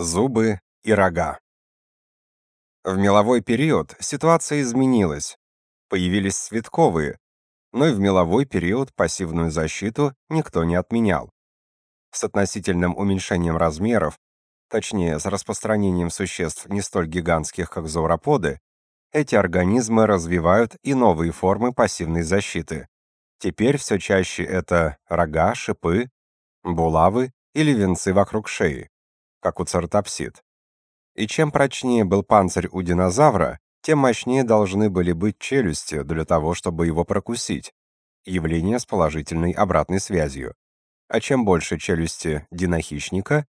Зубы и рога. В меловой период ситуация изменилась. Появились цветковые, но и в меловой период пассивную защиту никто не отменял. С относительным уменьшением размеров, точнее, с распространением существ не столь гигантских, как зауроподы, эти организмы развивают и новые формы пассивной защиты. Теперь все чаще это рога, шипы, булавы или венцы вокруг шеи как у цертопсид. И чем прочнее был панцирь у динозавра, тем мощнее должны были быть челюсти для того, чтобы его прокусить. Явление с положительной обратной связью. А чем больше челюсти динохищника,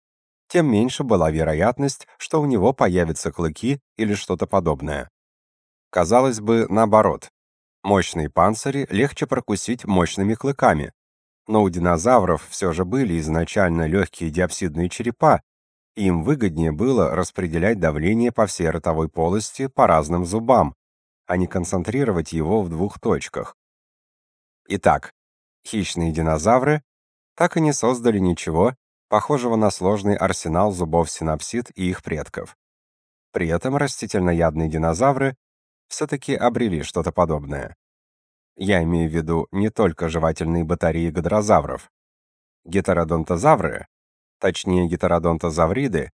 тем меньше была вероятность, что у него появятся клыки или что-то подобное. Казалось бы, наоборот. Мощные панцири легче прокусить мощными клыками. Но у динозавров все же были изначально легкие диапсидные черепа, им выгоднее было распределять давление по всей ротовой полости по разным зубам, а не концентрировать его в двух точках. Итак, хищные динозавры так и не создали ничего похожего на сложный арсенал зубов синапсид и их предков. При этом растительноядные динозавры все-таки обрели что-то подобное. Я имею в виду не только жевательные батареи гадрозавров. Гетеродонтозавры точнее гетеродонтозавриды,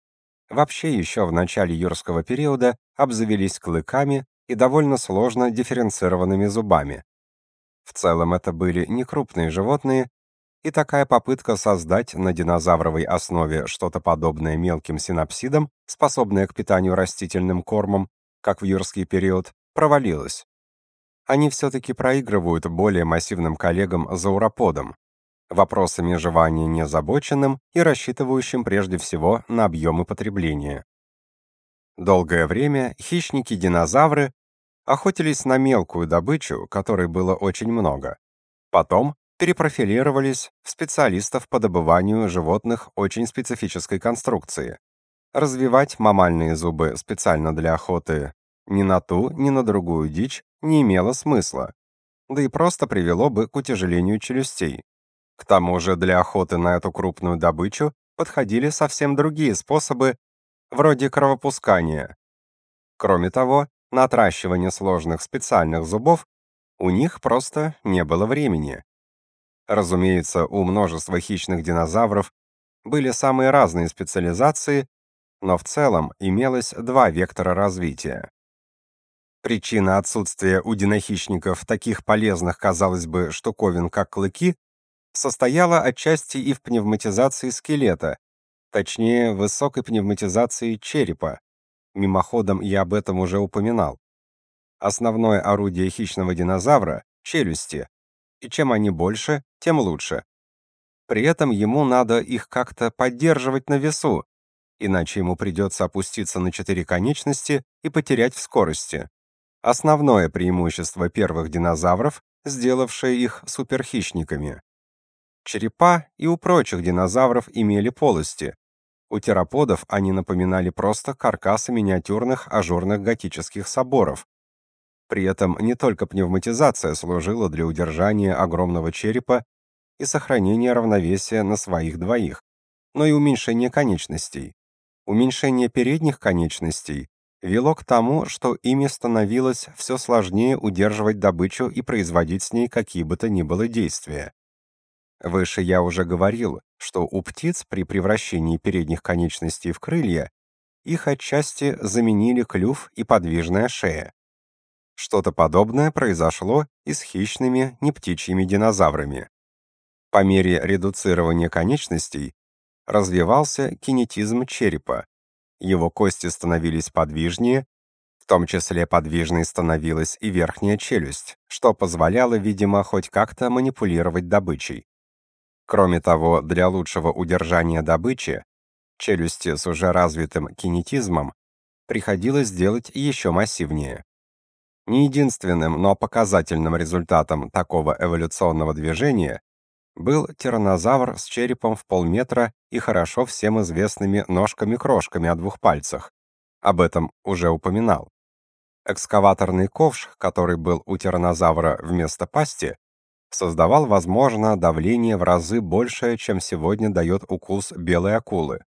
вообще еще в начале юрского периода обзавелись клыками и довольно сложно дифференцированными зубами. В целом это были не крупные животные, и такая попытка создать на динозавровой основе что-то подобное мелким синапсидам, способное к питанию растительным кормом, как в юрский период, провалилась. Они все-таки проигрывают более массивным коллегам-зауроподам, вопросами жевания незабоченным и рассчитывающим прежде всего на объемы потребления. Долгое время хищники-динозавры охотились на мелкую добычу, которой было очень много. Потом перепрофилировались в специалистов по добыванию животных очень специфической конструкции. Развивать мамальные зубы специально для охоты ни на ту, ни на другую дичь не имело смысла, да и просто привело бы к утяжелению челюстей. К тому же для охоты на эту крупную добычу подходили совсем другие способы, вроде кровопускания. Кроме того, на отращивание сложных специальных зубов у них просто не было времени. Разумеется, у множества хищных динозавров были самые разные специализации, но в целом имелось два вектора развития. Причина отсутствия у динохищников таких полезных, казалось бы, штуковин, как клыки, состояла отчасти и в пневматизации скелета, точнее, высокой пневматизации черепа. Мимоходом я об этом уже упоминал. Основное орудие хищного динозавра — челюсти, и чем они больше, тем лучше. При этом ему надо их как-то поддерживать на весу, иначе ему придется опуститься на четыре конечности и потерять в скорости. Основное преимущество первых динозавров, сделавшее их суперхищниками. Черепа и у прочих динозавров имели полости. У тераподов они напоминали просто каркасы миниатюрных ажурных готических соборов. При этом не только пневматизация служила для удержания огромного черепа и сохранения равновесия на своих двоих, но и уменьшение конечностей. Уменьшение передних конечностей вело к тому, что ими становилось все сложнее удерживать добычу и производить с ней какие бы то ни было действия. Выше я уже говорил, что у птиц при превращении передних конечностей в крылья их отчасти заменили клюв и подвижная шея. Что-то подобное произошло и с хищными нептичьими динозаврами. По мере редуцирования конечностей развивался кинетизм черепа. Его кости становились подвижнее, в том числе подвижной становилась и верхняя челюсть, что позволяло, видимо, хоть как-то манипулировать добычей. Кроме того, для лучшего удержания добычи, челюсти с уже развитым кинетизмом приходилось делать еще массивнее. Не единственным, но показательным результатом такого эволюционного движения был тираннозавр с черепом в полметра и хорошо всем известными ножками-крошками о двух пальцах. Об этом уже упоминал. Экскаваторный ковш, который был у тираннозавра вместо пасти, создавал, возможно, давление в разы большее, чем сегодня дает укус белой акулы.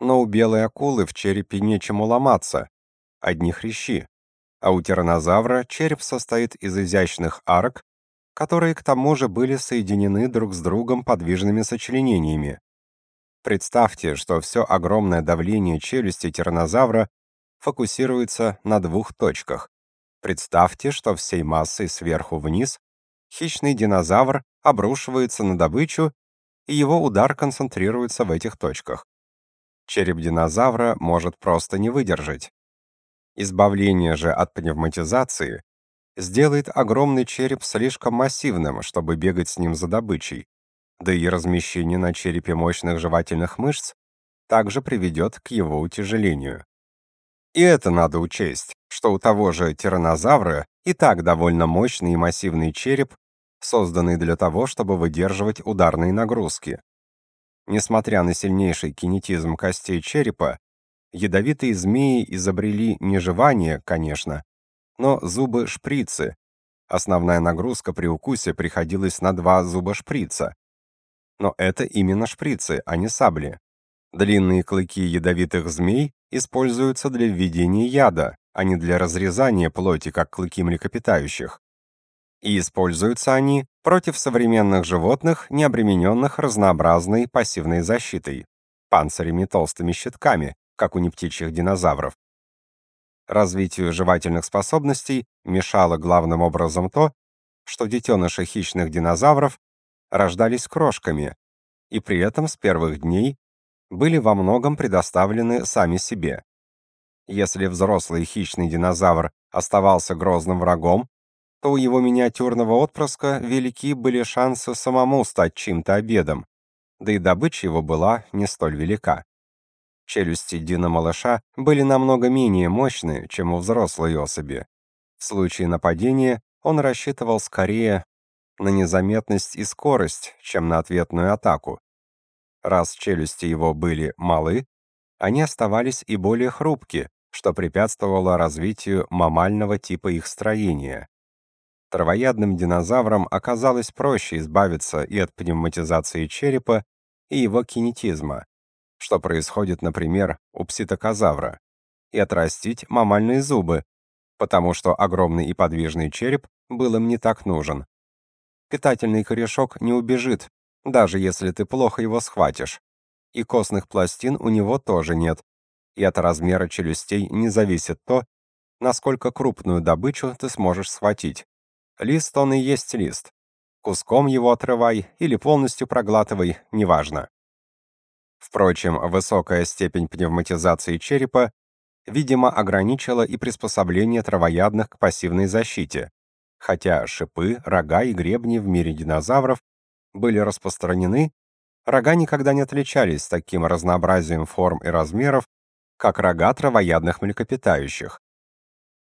но у белой акулы в черепе нечему ломаться, одни хрящи, а у тираннозавра череп состоит из изящных арок, которые к тому же были соединены друг с другом подвижными сочленениями. Представьте, что все огромное давление челюсти тираннозавра фокусируется на двух точках. Представьте, что всей массой сверху вниз хищный динозавр обрушивается на добычу, и его удар концентрируется в этих точках. Череп динозавра может просто не выдержать. Избавление же от пневматизации сделает огромный череп слишком массивным, чтобы бегать с ним за добычей. Да и размещение на черепе мощных жевательных мышц также приведет к его утяжелению. И это надо учесть, что у того же тираннозавра и так довольно мощный и массивный череп, созданный для того, чтобы выдерживать ударные нагрузки. Несмотря на сильнейший кинетизм костей черепа, ядовитые змеи изобрели не жевание, конечно, но зубы-шприцы. Основная нагрузка при укусе приходилась на два зуба шприца. Но это именно шприцы, а не сабли. Длинные клыки ядовитых змей используются для введения яда, а не для разрезания плоти, как клыки млекопитающих. И используются они против современных животных, не обремененных разнообразной пассивной защитой, панцирями толстыми щитками, как у нептичьих динозавров. Развитию жевательных способностей мешало главным образом то, что детеныши хищных динозавров рождались крошками и при этом с первых дней были во многом предоставлены сами себе. Если взрослый хищный динозавр оставался грозным врагом, то у его миниатюрного отпрыска велики были шансы самому стать чьим-то обедом, да и добыча его была не столь велика. Челюсти Дина-малыша были намного менее мощны, чем у взрослой особи. В случае нападения он рассчитывал скорее на незаметность и скорость, чем на ответную атаку. Раз челюсти его были малы, они оставались и более хрупки, что препятствовало развитию мамального типа их строения. Травоядным динозаврам оказалось проще избавиться и от пневматизации черепа, и его кинетизма, что происходит, например, у пситокозавра, и отрастить мамальные зубы, потому что огромный и подвижный череп был им не так нужен. Питательный корешок не убежит, даже если ты плохо его схватишь. И костных пластин у него тоже нет. И от размера челюстей не зависит то, насколько крупную добычу ты сможешь схватить. Лист он и есть лист. Куском его отрывай или полностью проглатывай, неважно. Впрочем, высокая степень пневматизации черепа, видимо, ограничила и приспособление травоядных к пассивной защите, хотя шипы, рога и гребни в мире динозавров были распространены, рога никогда не отличались таким разнообразием форм и размеров, как рога травоядных млекопитающих.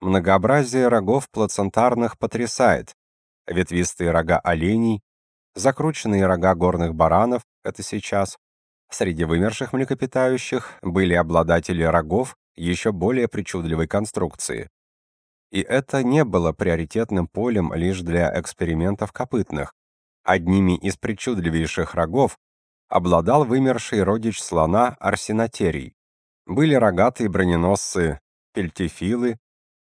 Многообразие рогов плацентарных потрясает. Ветвистые рога оленей, закрученные рога горных баранов это сейчас. Среди вымерших млекопитающих были обладатели рогов еще более причудливой конструкции. И это не было приоритетным полем лишь для экспериментов копытных. Одними из причудливейших рогов обладал вымерший родич слона Арсенотерий. Были рогатые броненосцы пельтифилы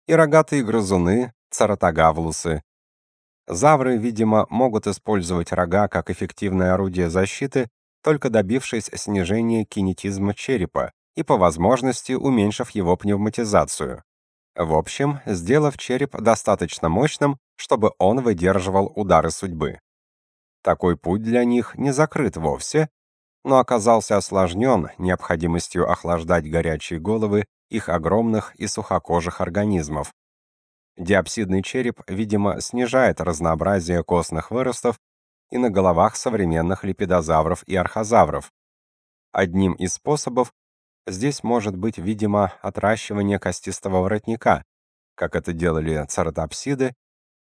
и рогатые грызуны царатогавлусы. Завры, видимо, могут использовать рога как эффективное орудие защиты, только добившись снижения кинетизма черепа и по возможности уменьшив его пневматизацию. В общем, сделав череп достаточно мощным, чтобы он выдерживал удары судьбы. Такой путь для них не закрыт вовсе, но оказался осложнен необходимостью охлаждать горячие головы их огромных и сухокожих организмов. Диапсидный череп, видимо, снижает разнообразие костных выростов и на головах современных липидозавров и архозавров. Одним из способов здесь может быть, видимо, отращивание костистого воротника, как это делали цератопсиды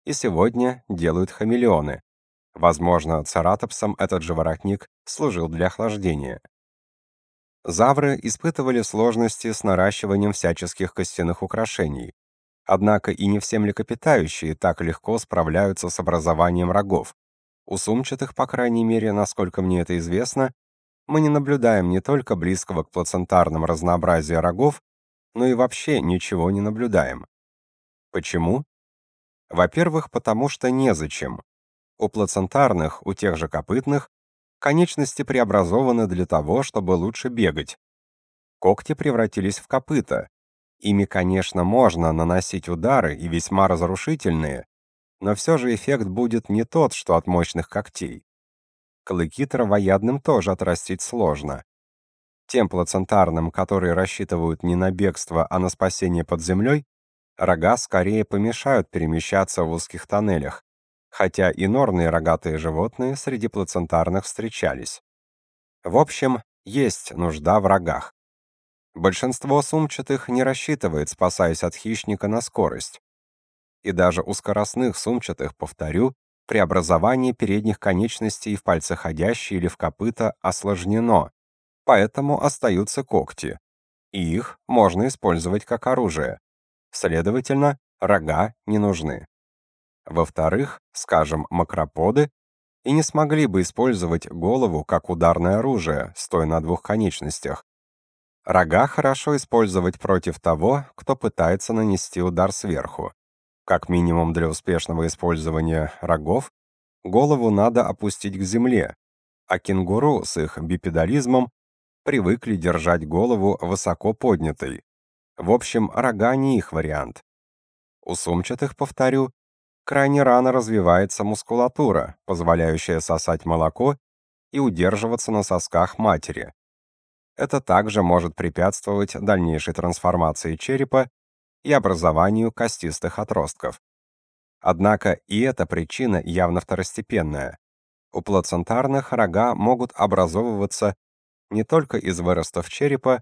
и сегодня делают хамелеоны. Возможно, цератопсам этот же воротник служил для охлаждения. Завры испытывали сложности с наращиванием всяческих костяных украшений. Однако и не все млекопитающие так легко справляются с образованием рогов. У сумчатых, по крайней мере, насколько мне это известно, мы не наблюдаем не только близкого к плацентарным разнообразия рогов, но и вообще ничего не наблюдаем. Почему? Во-первых, потому что незачем. У плацентарных, у тех же копытных, конечности преобразованы для того, чтобы лучше бегать. Когти превратились в копыта. Ими, конечно, можно наносить удары и весьма разрушительные, но все же эффект будет не тот, что от мощных когтей. Клыки травоядным тоже отрастить сложно. Тем плацентарным, которые рассчитывают не на бегство, а на спасение под землей, рога скорее помешают перемещаться в узких тоннелях, хотя и норные рогатые животные среди плацентарных встречались. В общем, есть нужда в рогах. Большинство сумчатых не рассчитывает, спасаясь от хищника, на скорость. И даже у скоростных сумчатых, повторю, преобразование передних конечностей в пальцеходящие или в копыта осложнено, поэтому остаются когти. И их можно использовать как оружие. Следовательно, рога не нужны. Во-вторых, скажем, макроподы и не смогли бы использовать голову как ударное оружие, стоя на двух конечностях. Рога хорошо использовать против того, кто пытается нанести удар сверху. Как минимум для успешного использования рогов, голову надо опустить к земле, а кенгуру с их бипедализмом привыкли держать голову высоко поднятой. В общем, рога не их вариант. У сумчатых, повторю, крайне рано развивается мускулатура, позволяющая сосать молоко и удерживаться на сосках матери. Это также может препятствовать дальнейшей трансформации черепа и образованию костистых отростков. Однако и эта причина явно второстепенная. У плацентарных рога могут образовываться не только из выростов черепа,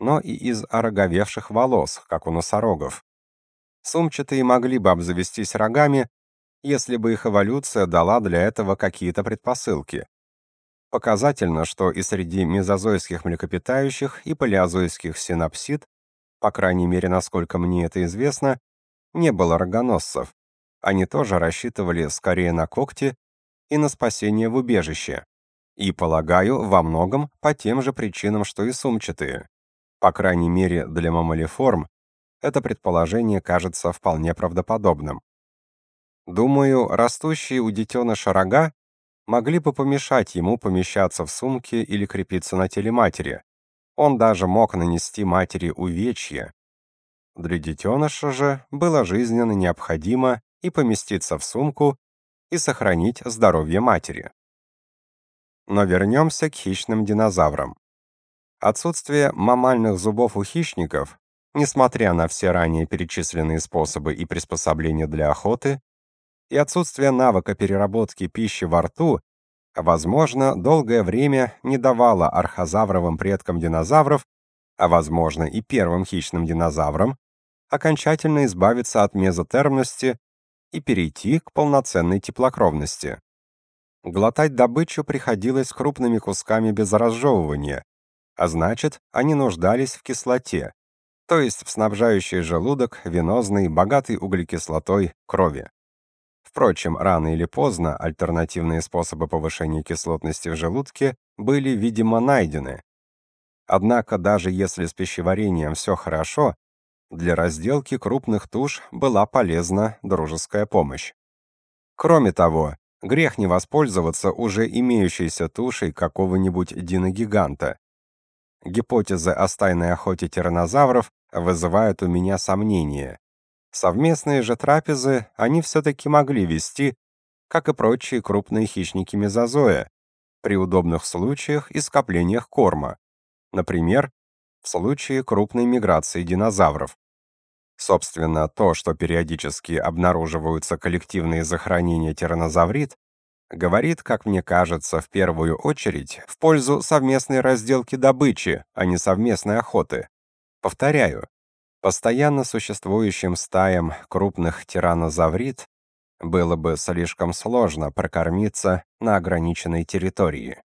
но и из ороговевших волос, как у носорогов. Сумчатые могли бы обзавестись рогами, если бы их эволюция дала для этого какие-то предпосылки. Показательно, что и среди мезозойских млекопитающих и палеозойских синапсид, по крайней мере, насколько мне это известно, не было рогоносцев. Они тоже рассчитывали скорее на когти и на спасение в убежище. И, полагаю, во многом по тем же причинам, что и сумчатые. По крайней мере, для мамалиформ это предположение кажется вполне правдоподобным. Думаю, растущие у детеныша рога могли бы помешать ему помещаться в сумке или крепиться на теле матери. Он даже мог нанести матери увечья. Для детеныша же было жизненно необходимо и поместиться в сумку, и сохранить здоровье матери. Но вернемся к хищным динозаврам. Отсутствие мамальных зубов у хищников, несмотря на все ранее перечисленные способы и приспособления для охоты, и отсутствие навыка переработки пищи во рту, возможно, долгое время не давало архозавровым предкам динозавров, а возможно и первым хищным динозаврам, окончательно избавиться от мезотермности и перейти к полноценной теплокровности. Глотать добычу приходилось крупными кусками без разжевывания, а значит, они нуждались в кислоте, то есть в снабжающей желудок венозной, богатой углекислотой крови. Впрочем, рано или поздно альтернативные способы повышения кислотности в желудке были, видимо, найдены. Однако даже если с пищеварением все хорошо, для разделки крупных туш была полезна дружеская помощь. Кроме того, грех не воспользоваться уже имеющейся тушей какого-нибудь диногиганта. Гипотезы о стайной охоте тираннозавров вызывают у меня сомнения. Совместные же трапезы они все-таки могли вести, как и прочие крупные хищники мезозоя, при удобных случаях и скоплениях корма, например, в случае крупной миграции динозавров. Собственно, то, что периодически обнаруживаются коллективные захоронения тираннозаврид, говорит, как мне кажется, в первую очередь в пользу совместной разделки добычи, а не совместной охоты. Повторяю, Постоянно существующим стаям крупных тираннозаврид было бы слишком сложно прокормиться на ограниченной территории.